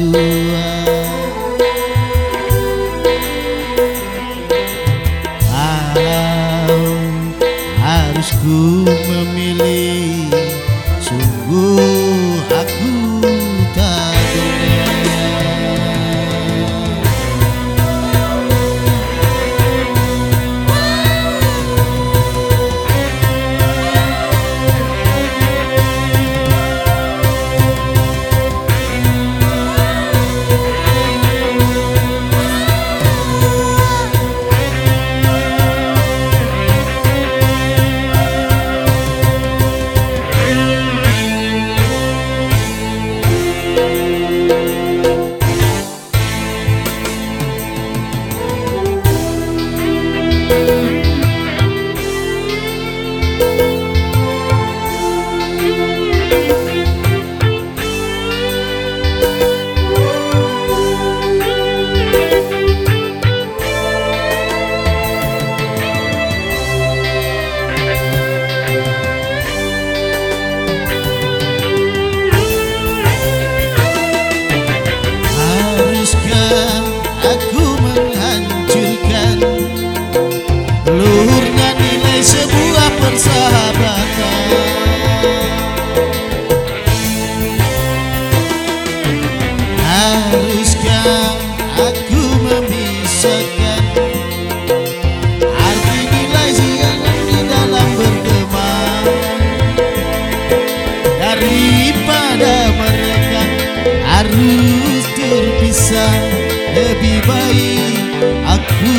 berdua Lebih baik aku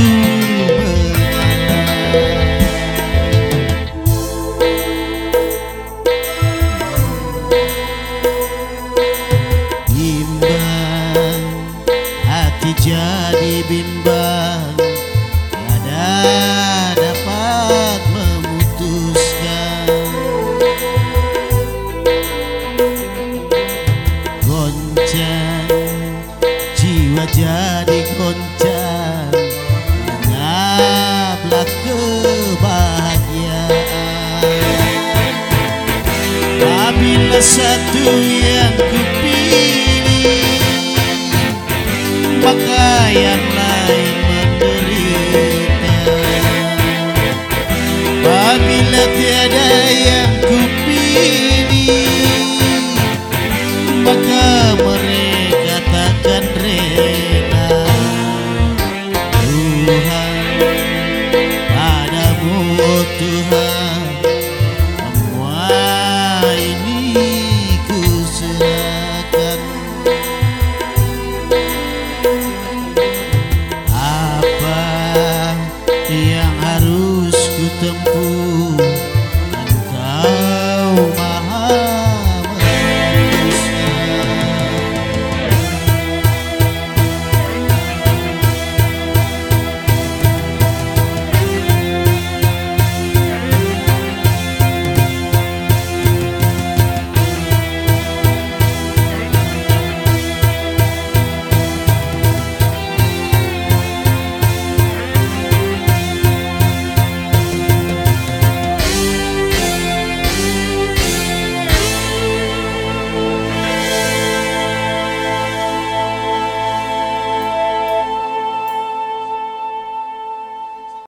yang kupilih. Maka yang lain menderita. Apabila tiada yang